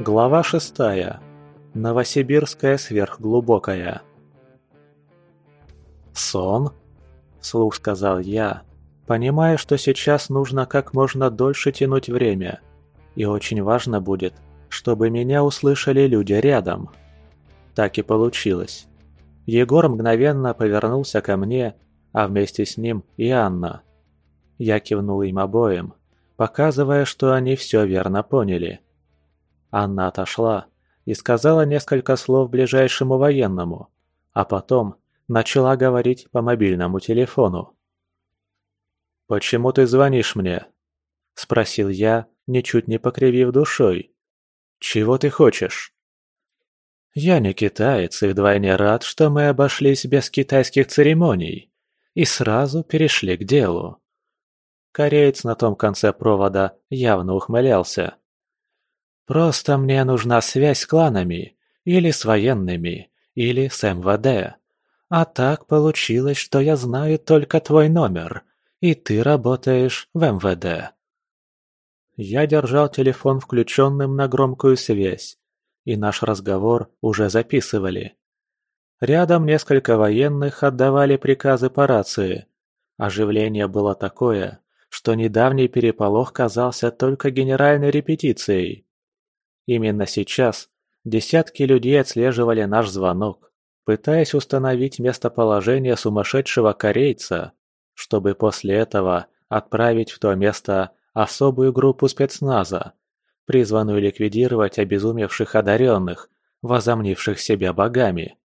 Глава шестая. Новосибирская сверхглубокая. «Сон?» – вслух сказал я, понимая, что сейчас нужно как можно дольше тянуть время, и очень важно будет, чтобы меня услышали люди рядом. Так и получилось. Егор мгновенно повернулся ко мне, а вместе с ним и Анна. Я кивнул им обоим, показывая, что они все верно поняли – Анна отошла и сказала несколько слов ближайшему военному, а потом начала говорить по мобильному телефону. «Почему ты звонишь мне?» – спросил я, ничуть не покривив душой. «Чего ты хочешь?» «Я не китаец и вдвойне рад, что мы обошлись без китайских церемоний и сразу перешли к делу». Кореец на том конце провода явно ухмылялся. Просто мне нужна связь с кланами, или с военными, или с МВД. А так получилось, что я знаю только твой номер, и ты работаешь в МВД. Я держал телефон включенным на громкую связь, и наш разговор уже записывали. Рядом несколько военных отдавали приказы по рации. Оживление было такое, что недавний переполох казался только генеральной репетицией. Именно сейчас десятки людей отслеживали наш звонок, пытаясь установить местоположение сумасшедшего корейца, чтобы после этого отправить в то место особую группу спецназа, призванную ликвидировать обезумевших одаренных, возомнивших себя богами.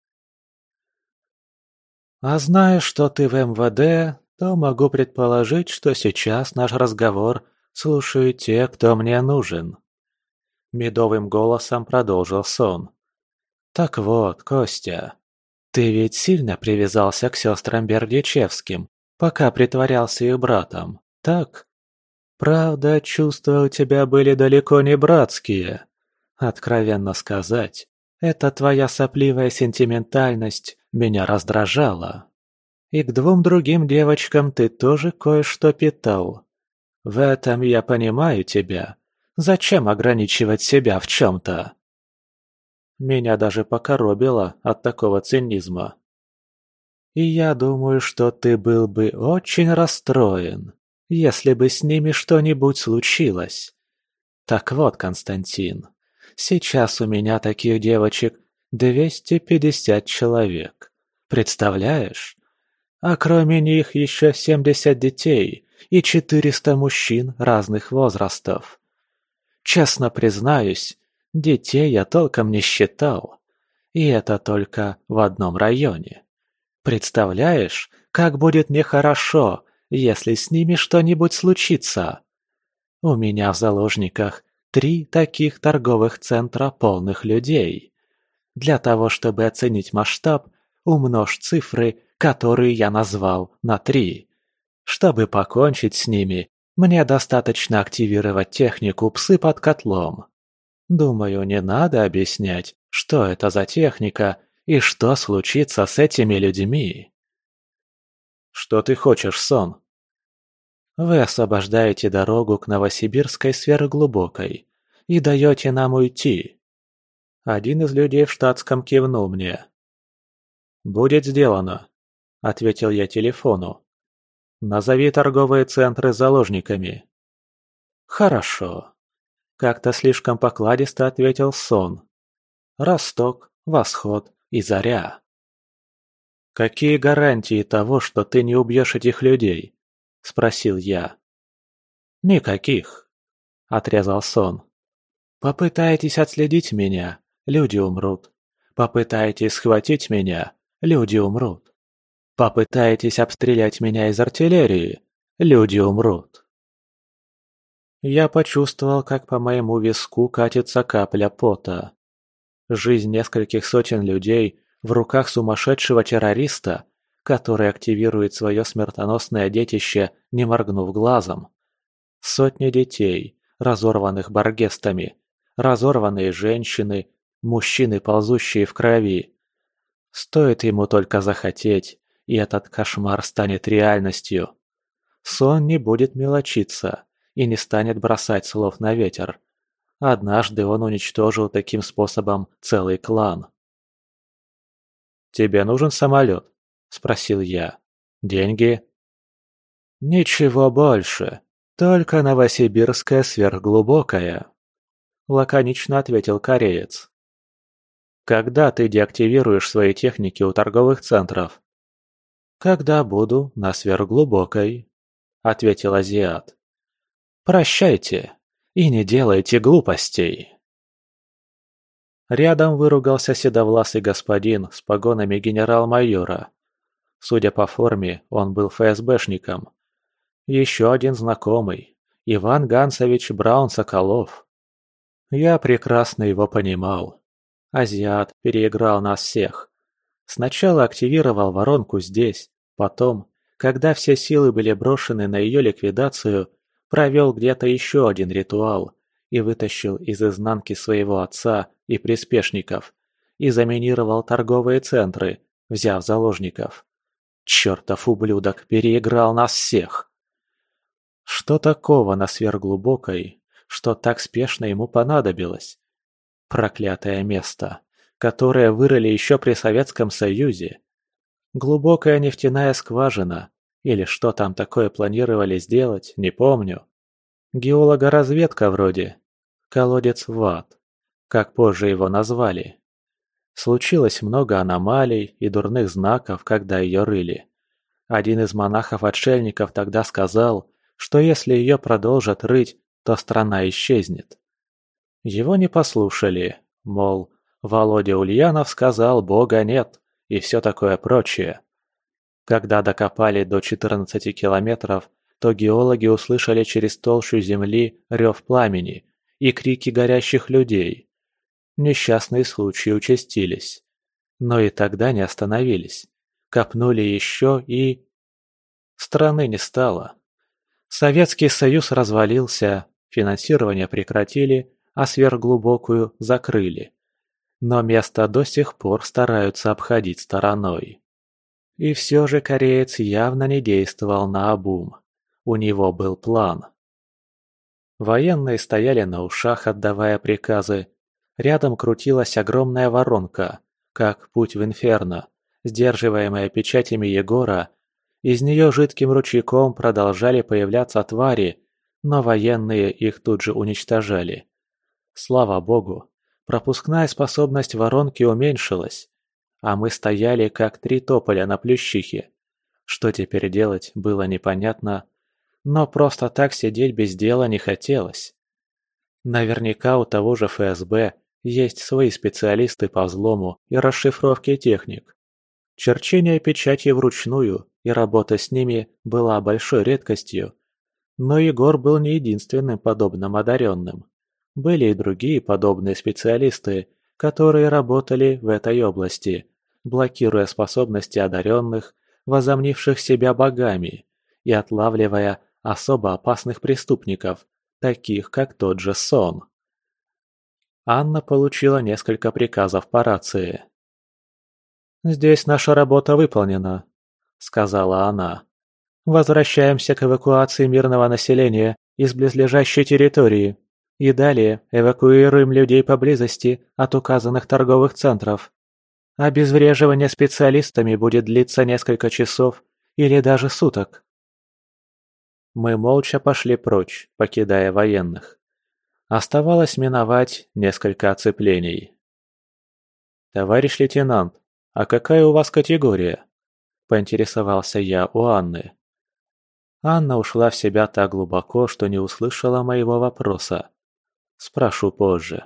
«А зная, что ты в МВД, то могу предположить, что сейчас наш разговор слушают те, кто мне нужен», Медовым голосом продолжил сон. «Так вот, Костя, ты ведь сильно привязался к сестрам Бердичевским, пока притворялся их братом, так? Правда, чувства у тебя были далеко не братские. Откровенно сказать, эта твоя сопливая сентиментальность меня раздражала. И к двум другим девочкам ты тоже кое-что питал. В этом я понимаю тебя, Зачем ограничивать себя в чем-то? Меня даже покоробило от такого цинизма. И я думаю, что ты был бы очень расстроен, если бы с ними что-нибудь случилось. Так вот, Константин, сейчас у меня таких девочек 250 человек. Представляешь? А кроме них еще 70 детей и 400 мужчин разных возрастов. Честно признаюсь, детей я толком не считал. И это только в одном районе. Представляешь, как будет нехорошо, если с ними что-нибудь случится? У меня в заложниках три таких торговых центра полных людей. Для того, чтобы оценить масштаб, умножь цифры, которые я назвал, на три. Чтобы покончить с ними, мне достаточно активировать технику «Псы под котлом». Думаю, не надо объяснять, что это за техника и что случится с этими людьми. Что ты хочешь, Сон? Вы освобождаете дорогу к Новосибирской сверхглубокой и даете нам уйти. Один из людей в штатском кивнул мне. «Будет сделано», — ответил я телефону. Назови торговые центры заложниками. Хорошо. Как-то слишком покладисто ответил сон. Росток, Восход и Заря. «Какие гарантии того, что ты не убьешь этих людей?» – спросил я. «Никаких», – отрезал сон. «Попытаетесь отследить меня, люди умрут. Попытаетесь схватить меня, люди умрут. Попытаетесь обстрелять меня из артиллерии, люди умрут. Я почувствовал, как по моему виску катится капля пота. Жизнь нескольких сотен людей в руках сумасшедшего террориста, который активирует свое смертоносное детище, не моргнув глазом. Сотни детей, разорванных баргестами, разорванные женщины, мужчины, ползущие в крови. Стоит ему только захотеть, и этот кошмар станет реальностью. Сон не будет мелочиться и не станет бросать слов на ветер. Однажды он уничтожил таким способом целый клан. «Тебе нужен самолет?» – спросил я. «Деньги?» «Ничего больше, только Новосибирская сверхглубокая», – лаконично ответил кореец. «Когда ты деактивируешь свои техники у торговых центров?» «Когда буду на сверхглубокой», – ответил азиат. «Прощайте и не делайте глупостей». Рядом выругался седовласый господин с погонами генерал-майора. Судя по форме, он был ФСБшником. Еще один знакомый, Иван Гансович Браун-Соколов. Я прекрасно его понимал. Азиат переиграл нас всех. Сначала активировал воронку здесь, потом, когда все силы были брошены на ее ликвидацию, провел где-то еще один ритуал и вытащил из изнанки своего отца и приспешников и заминировал торговые центры, взяв заложников. Чертов ублюдок переиграл нас всех. Что такого на сверхглубокой, что так спешно ему понадобилось? Проклятое место, которое вырыли еще при Советском Союзе. Глубокая нефтяная скважина, или что там такое планировали сделать, не помню. Геологоразведка вроде. Колодец в ад как позже его назвали. Случилось много аномалий и дурных знаков, когда ее рыли. Один из монахов-отшельников тогда сказал, что если ее продолжат рыть, то страна исчезнет. Его не послушали, мол, Володя Ульянов сказал «Бога нет» и все такое прочее. Когда докопали до 14 километров, то геологи услышали через толщу земли рев пламени и крики горящих людей. Несчастные случаи участились. Но и тогда не остановились. Копнули еще и... Страны не стало. Советский Союз развалился, финансирование прекратили, а сверхглубокую закрыли. Но место до сих пор стараются обходить стороной. И все же кореец явно не действовал на обум. У него был план. Военные стояли на ушах, отдавая приказы, Рядом крутилась огромная воронка, как путь в инферно, сдерживаемая печатями Егора. Из нее жидким ручейком продолжали появляться твари, но военные их тут же уничтожали. Слава богу, пропускная способность воронки уменьшилась, а мы стояли как три тополя на плющихе. Что теперь делать, было непонятно, но просто так сидеть без дела не хотелось. Наверняка у того же ФСБ есть свои специалисты по взлому и расшифровке техник. Черчение печати вручную и работа с ними была большой редкостью. Но Егор был не единственным подобным одаренным. Были и другие подобные специалисты, которые работали в этой области, блокируя способности одаренных, возомнивших себя богами, и отлавливая особо опасных преступников, таких как тот же Сон. Анна получила несколько приказов по рации. «Здесь наша работа выполнена», — сказала она. «Возвращаемся к эвакуации мирного населения из близлежащей территории и далее эвакуируем людей поблизости от указанных торговых центров. Обезвреживание специалистами будет длиться несколько часов или даже суток». Мы молча пошли прочь, покидая военных. Оставалось миновать несколько оцеплений. «Товарищ лейтенант, а какая у вас категория?» – поинтересовался я у Анны. Анна ушла в себя так глубоко, что не услышала моего вопроса. Спрошу позже.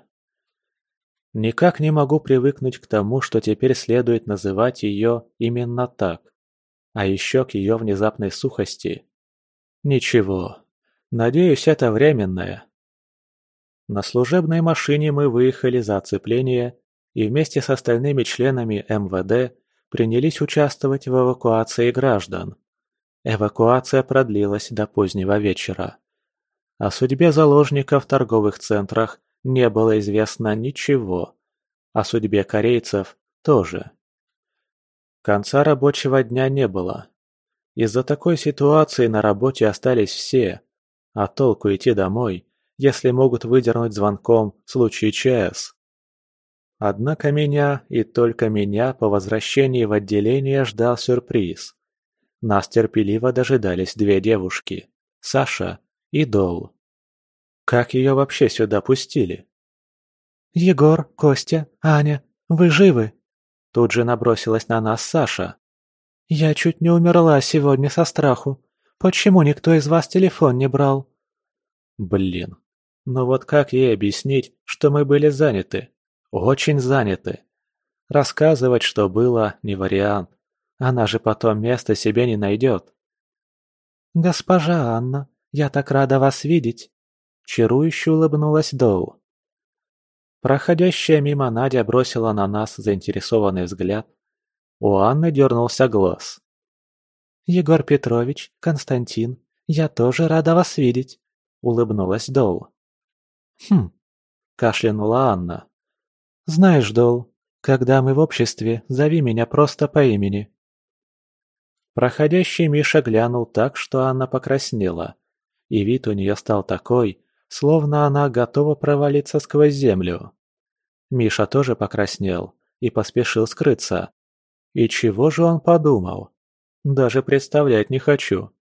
Никак не могу привыкнуть к тому, что теперь следует называть ее именно так. А еще к ее внезапной сухости. Ничего. Надеюсь, это временное. На служебной машине мы выехали за оцепление и вместе с остальными членами МВД принялись участвовать в эвакуации граждан. Эвакуация продлилась до позднего вечера. О судьбе заложников в торговых центрах не было известно ничего. О судьбе корейцев тоже. Конца рабочего дня не было. Из-за такой ситуации на работе остались все, а толку идти домой, если могут выдернуть звонком в случае ЧС. Однако меня и только меня по возвращении в отделение ждал сюрприз. Нас терпеливо дожидались две девушки – Саша и Дол. Как ее вообще сюда пустили? «Егор, Костя, Аня, вы живы?» Тут же набросилась на нас Саша. «Я чуть не умерла сегодня со страху. Почему никто из вас телефон не брал?» Блин, ну вот как ей объяснить, что мы были заняты? Очень заняты. Рассказывать, что было, не вариант. Она же потом места себе не найдет. «Госпожа Анна, я так рада вас видеть!» Чарующе улыбнулась Доу. Проходящая мимо Надя бросила на нас заинтересованный взгляд. У Анны дернулся глаз. «Егор Петрович, Константин, я тоже рада вас видеть», — улыбнулась Дол. «Хм», — кашлянула Анна. «Знаешь, Дол, когда мы в обществе, зови меня просто по имени». Проходящий Миша глянул так, что Анна покраснела, и вид у нее стал такой, словно она готова провалиться сквозь землю. Миша тоже покраснел и поспешил скрыться. И чего же он подумал? Даже представлять не хочу.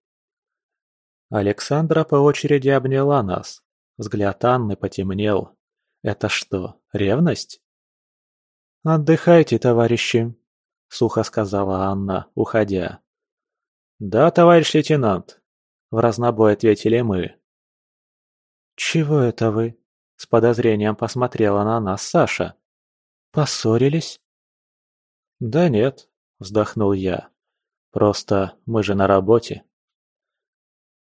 Александра по очереди обняла нас. Взгляд Анны потемнел. Это что, ревность? «Отдыхайте, товарищи», — сухо сказала Анна, уходя. «Да, товарищ лейтенант», — в разнобой ответили мы. «Чего это вы?» — с подозрением посмотрела на нас Саша. «Поссорились?» «Да нет», — вздохнул я. «Просто мы же на работе».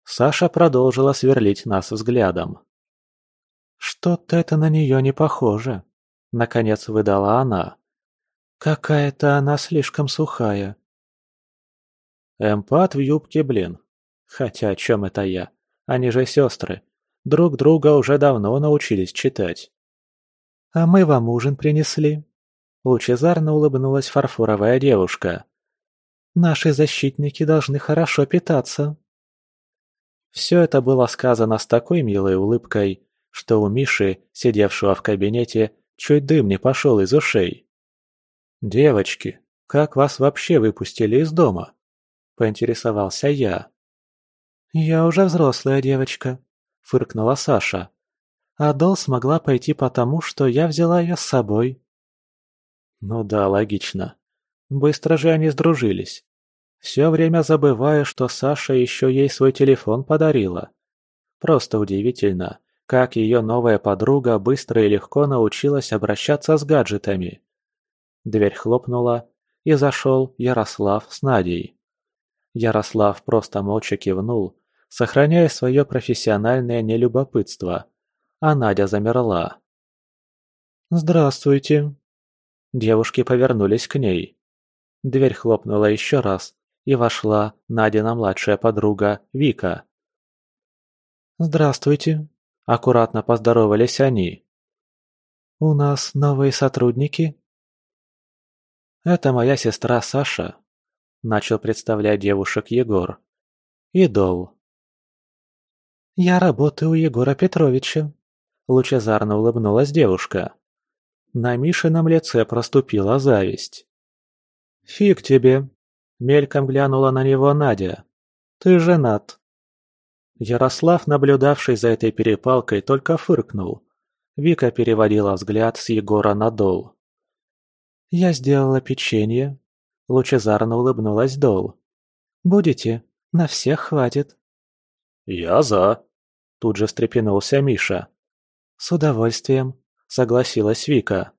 Саша продолжила сверлить нас взглядом. «Что-то это на нее не похоже», — наконец выдала она. «Какая-то она слишком сухая. Эмпат в юбке, блин. Хотя о чем это я? Они же сестры. Друг друга уже давно научились читать. «А мы вам ужин принесли», — лучезарно улыбнулась фарфоровая девушка. «Наши защитники должны хорошо питаться». Все это было сказано с такой милой улыбкой, что у Миши, сидевшего в кабинете, чуть дым не пошел из ушей. «Девочки, как вас вообще выпустили из дома?» поинтересовался я. «Я уже взрослая девочка», — фыркнула Саша. «А Дол смогла пойти потому, что я взяла ее с собой». Ну да, логично. Быстро же они сдружились. Все время забываю, что Саша еще ей свой телефон подарила. Просто удивительно, как ее новая подруга быстро и легко научилась обращаться с гаджетами. Дверь хлопнула, и зашел Ярослав с Надей. Ярослав просто молча кивнул, сохраняя свое профессиональное нелюбопытство, а Надя замерла. «Здравствуйте!» Девушки повернулись к ней. Дверь хлопнула еще раз, и вошла Надина младшая подруга Вика. «Здравствуйте!» – аккуратно поздоровались они. «У нас новые сотрудники?» «Это моя сестра Саша, Начал представлять девушек Егор. Идол. «Я работаю у Егора Петровича», – лучезарно улыбнулась девушка. На Мишином лице проступила зависть. «Фиг тебе!» – мельком глянула на него Надя. «Ты женат!» Ярослав, наблюдавший за этой перепалкой, только фыркнул. Вика переводила взгляд с Егора на Дол. «Я сделала печенье», Лучезарно улыбнулась Дол. «Будете? На всех хватит». «Я за!» Тут же встрепенулся Миша. «С удовольствием», — согласилась Вика.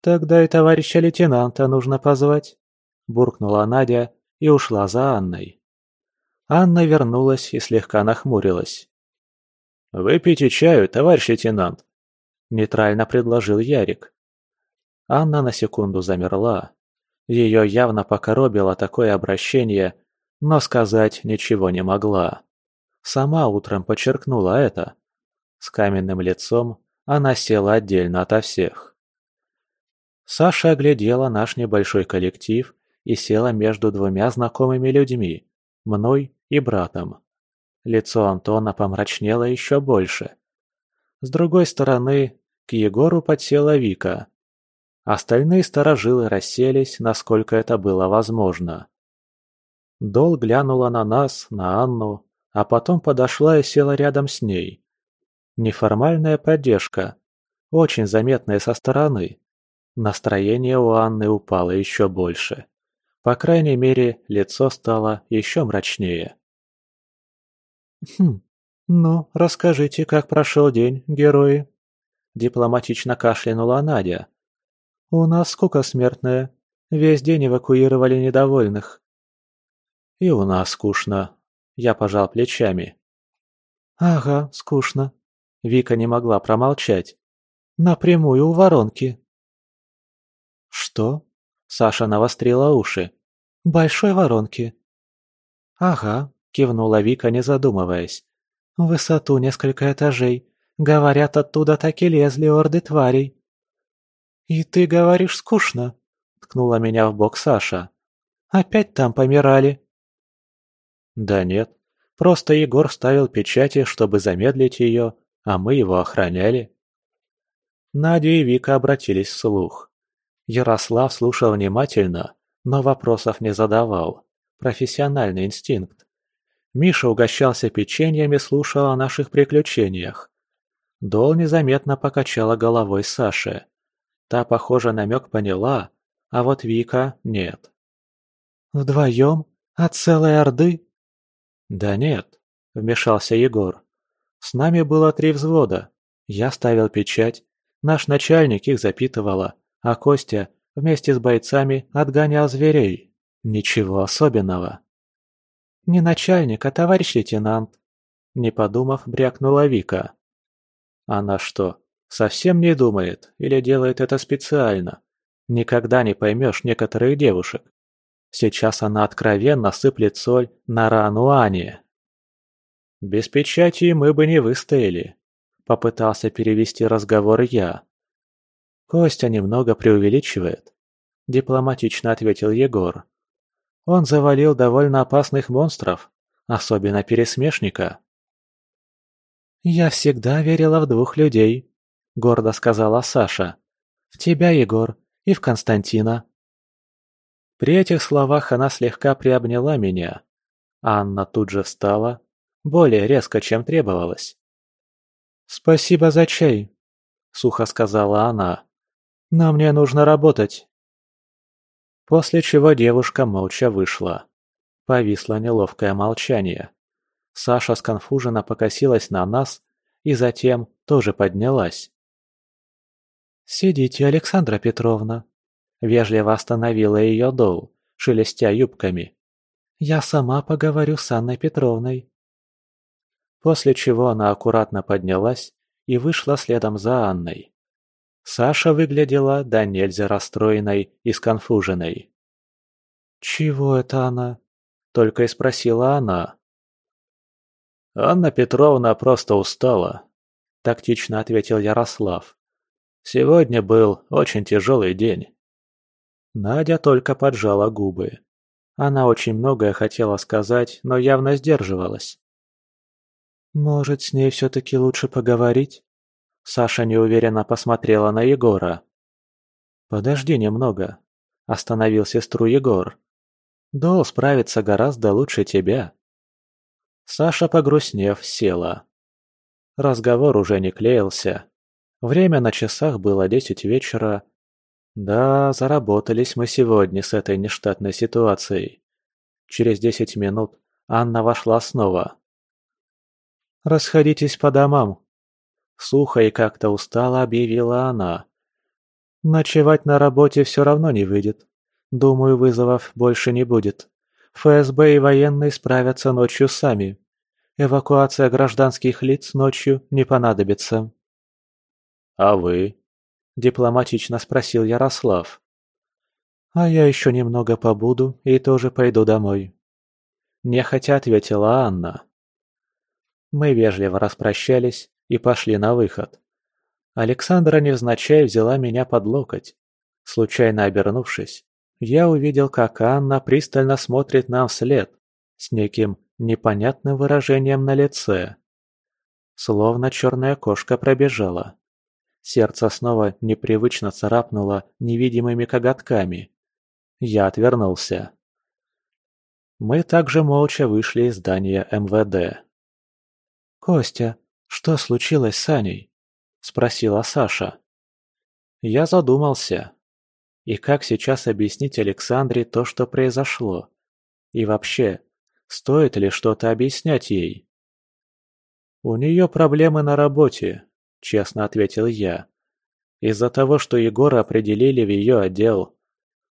«Тогда и товарища лейтенанта нужно позвать», — буркнула Надя и ушла за Анной. Анна вернулась и слегка нахмурилась. «Выпейте чаю, товарищ лейтенант», — нейтрально предложил Ярик. Анна на секунду замерла, ее явно покоробило такое обращение, но сказать ничего не могла. Сама утром подчеркнула это. С каменным лицом она села отдельно ото всех. Саша оглядела наш небольшой коллектив и села между двумя знакомыми людьми, мной и братом. Лицо Антона помрачнело еще больше. С другой стороны, к Егору подсела Вика. Остальные сторожилы расселись, насколько это было возможно. Дол глянула на нас, на Анну, а потом подошла и села рядом с ней. Неформальная поддержка, очень заметная со стороны. Настроение у Анны упало еще больше. По крайней мере, лицо стало еще мрачнее. «Хм, ну, расскажите, как прошел день, герои?» Дипломатично кашлянула Надя. «У нас скука смертная. Весь день эвакуировали недовольных». «И у нас скучно». Я пожал плечами. «Ага, скучно». Вика не могла промолчать. «Напрямую у воронки». «Что?» Саша навострила уши. «Большой воронки». «Ага», — кивнула Вика, не задумываясь. «В высоту несколько этажей. Говорят, оттуда так и лезли орды тварей». «И ты говоришь скучно?» — ткнула меня в бок Саша. «Опять там помирали?» «Да нет, просто Егор ставил печати, чтобы замедлить ее, а мы его охраняли». Надя и Вика обратились вслух. Ярослав слушал внимательно, но вопросов не задавал. Профессиональный инстинкт. Миша угощался печеньем и слушал о наших приключениях. Дол незаметно покачала головой Саше. Та, похоже, намек поняла, а вот Вика нет. «Вдвоем? От целой Орды?» «Да нет», — вмешался Егор. «С нами было три взвода. Я ставил печать, наш начальник их запитывала, а Костя вместе с бойцами отгонял зверей. Ничего особенного. «Не начальник, а товарищ лейтенант», — не подумав, брякнула Вика. «Она что, совсем не думает или делает это специально? Никогда не поймешь некоторых девушек. Сейчас она откровенно сыплет соль на рану Ани». «Без печати мы бы не выстояли», — попытался перевести разговор я. Костя немного преувеличивает. Дипломатично ответил Егор. Он завалил довольно опасных монстров, особенно пересмешника. «Я всегда верила в двух людей», — гордо сказала Саша. «В тебя, Егор, и в Константина». При этих словах она слегка приобняла меня. Анна тут же встала, более резко, чем требовалось. «Спасибо за чай», — сухо сказала она. Но мне нужно работать. После чего девушка молча вышла. Повисло неловкое молчание. Саша сконфуженно покосилась на нас и затем тоже поднялась. «Сидите, Александра Петровна», — вежливо остановила ее Дол, шелестя юбками. «Я сама поговорю с Анной Петровной». После чего она аккуратно поднялась и вышла следом за Анной. Саша выглядела да нельзя расстроенной и сконфуженной. «Чего это она?» – только и спросила она. «Анна Петровна просто устала», – тактично ответил Ярослав. «Сегодня был очень тяжелый день». Надя только поджала губы. Она очень многое хотела сказать, но явно сдерживалась. «Может, с ней все-таки лучше поговорить?» Саша неуверенно посмотрела на Егора. «Подожди немного», – остановил сестру Егор. «Дол справится гораздо лучше тебя». Саша, погрустнев, села. Разговор уже не клеился. Время на часах было десять вечера. Да, заработались мы сегодня с этой нештатной ситуацией. Через десять минут Анна вошла снова. «Расходитесь по домам», Сухо и как-то устало объявила она. «Ночевать на работе все равно не выйдет. Думаю, вызовов больше не будет. ФСБ и военные справятся ночью сами. Эвакуация гражданских лиц ночью не понадобится». «А вы?» – дипломатично спросил Ярослав. «А я еще немного побуду и тоже пойду домой». Нехотя ответила Анна. Мы вежливо распрощались, и пошли на выход. Александра невзначай взяла меня под локоть. Случайно обернувшись, я увидел, как Анна пристально смотрит нам вслед, с неким непонятным выражением на лице. Словно черная кошка пробежала. Сердце снова непривычно царапнуло невидимыми коготками. Я отвернулся. Мы также молча вышли из здания МВД. «Костя, что случилось с Аней?» – спросила Саша. Я задумался. И как сейчас объяснить Александре то, что произошло? И вообще, стоит ли что-то объяснять ей? «У нее проблемы на работе», – честно ответил я. «Из-за того, что Егора определили в ее отдел.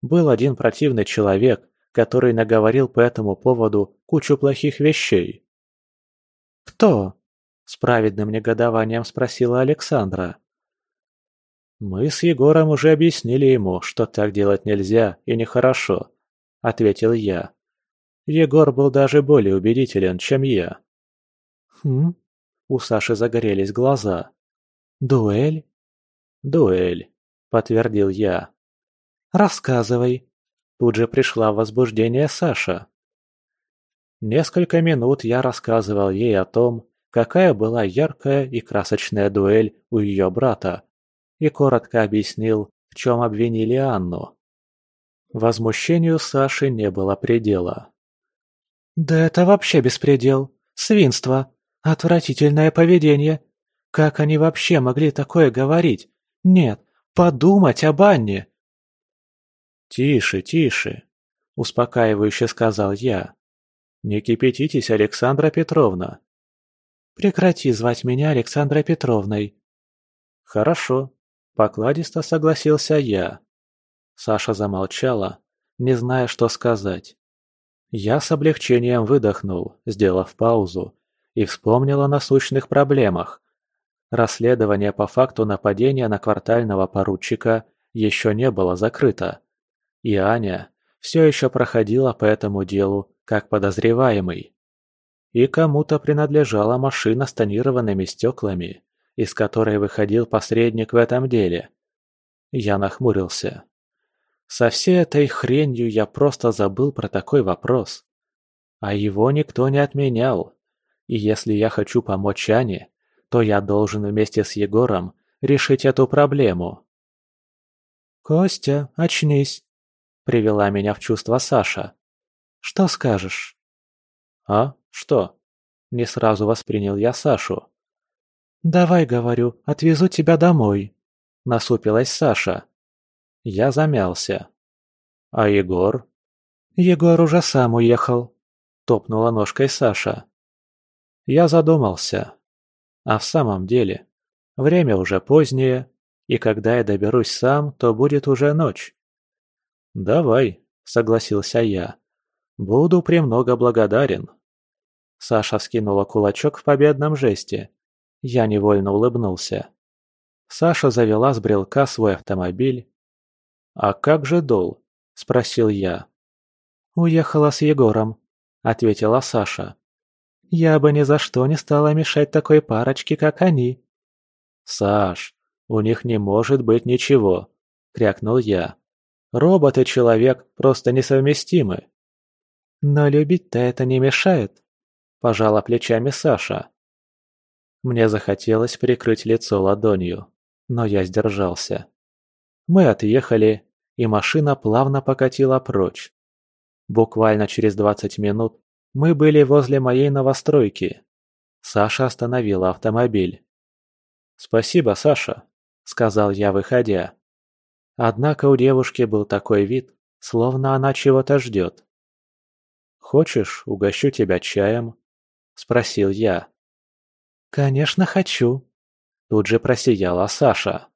Был один противный человек, который наговорил по этому поводу кучу плохих вещей». «Кто?» – с праведным негодованием спросила Александра. «Мы с Егором уже объяснили ему, что так делать нельзя и нехорошо», – ответил я. Егор был даже более убедителен, чем я. «Хм?» У Саши загорелись глаза. «Дуэль?» «Дуэль», — подтвердил я. «Рассказывай». Тут же пришла в возбуждение Саша. Несколько минут я рассказывал ей о том, какая была яркая и красочная дуэль у ее брата, и коротко объяснил, в чем обвинили Анну. Возмущению Саши не было предела. «Да это вообще беспредел! Свинство! Отвратительное поведение! Как они вообще могли такое говорить? Нет, подумать об Анне!» «Тише, тише!» – успокаивающе сказал я. «Не кипятитесь, Александра Петровна!» «Прекрати звать меня Александрой Петровной!» «Хорошо», – покладисто согласился я. Саша замолчала, не зная, что сказать. Я с облегчением выдохнул, сделав паузу, и вспомнил о насущных проблемах. Расследование по факту нападения на квартального поручика еще не было закрыто. И Аня все еще проходила по этому делу как подозреваемый. И кому-то принадлежала машина с тонированными стеклами, из которой выходил посредник в этом деле. Я нахмурился. Со всей этой хренью я просто забыл про такой вопрос. А его никто не отменял. И если я хочу помочь Ане, то я должен вместе с Егором решить эту проблему. «Костя, очнись!» – привела меня в чувство Саша. «Что скажешь?» «А? Что?» – не сразу воспринял я Сашу. «Давай, говорю, отвезу тебя домой», – насупилась Саша. Я замялся. «А Егор?» «Егор уже сам уехал», — топнула ножкой Саша. Я задумался. А в самом деле, время уже позднее, и когда я доберусь сам, то будет уже ночь. «Давай», — согласился я. «Буду премного благодарен». Саша вскинула кулачок в победном жесте. Я невольно улыбнулся. Саша завела с брелка свой автомобиль «А как же Дол?» – спросил я. «Уехала с Егором», – ответила Саша. «Я бы ни за что не стала мешать такой парочке, как они». «Саш, у них не может быть ничего», – крякнул я. «Робот и человек просто несовместимы». «Но любить-то это не мешает», – пожала плечами Саша. Мне захотелось прикрыть лицо ладонью, но я сдержался. Мы отъехали, и машина плавно покатила прочь. Буквально через 20 минут мы были возле моей новостройки. Саша остановила автомобиль. «Спасибо, Саша», — сказал я, выходя. Однако у девушки был такой вид, словно она чего-то ждет. «Хочешь, угощу тебя чаем?» — спросил я. «Конечно хочу», — тут же просияла Саша.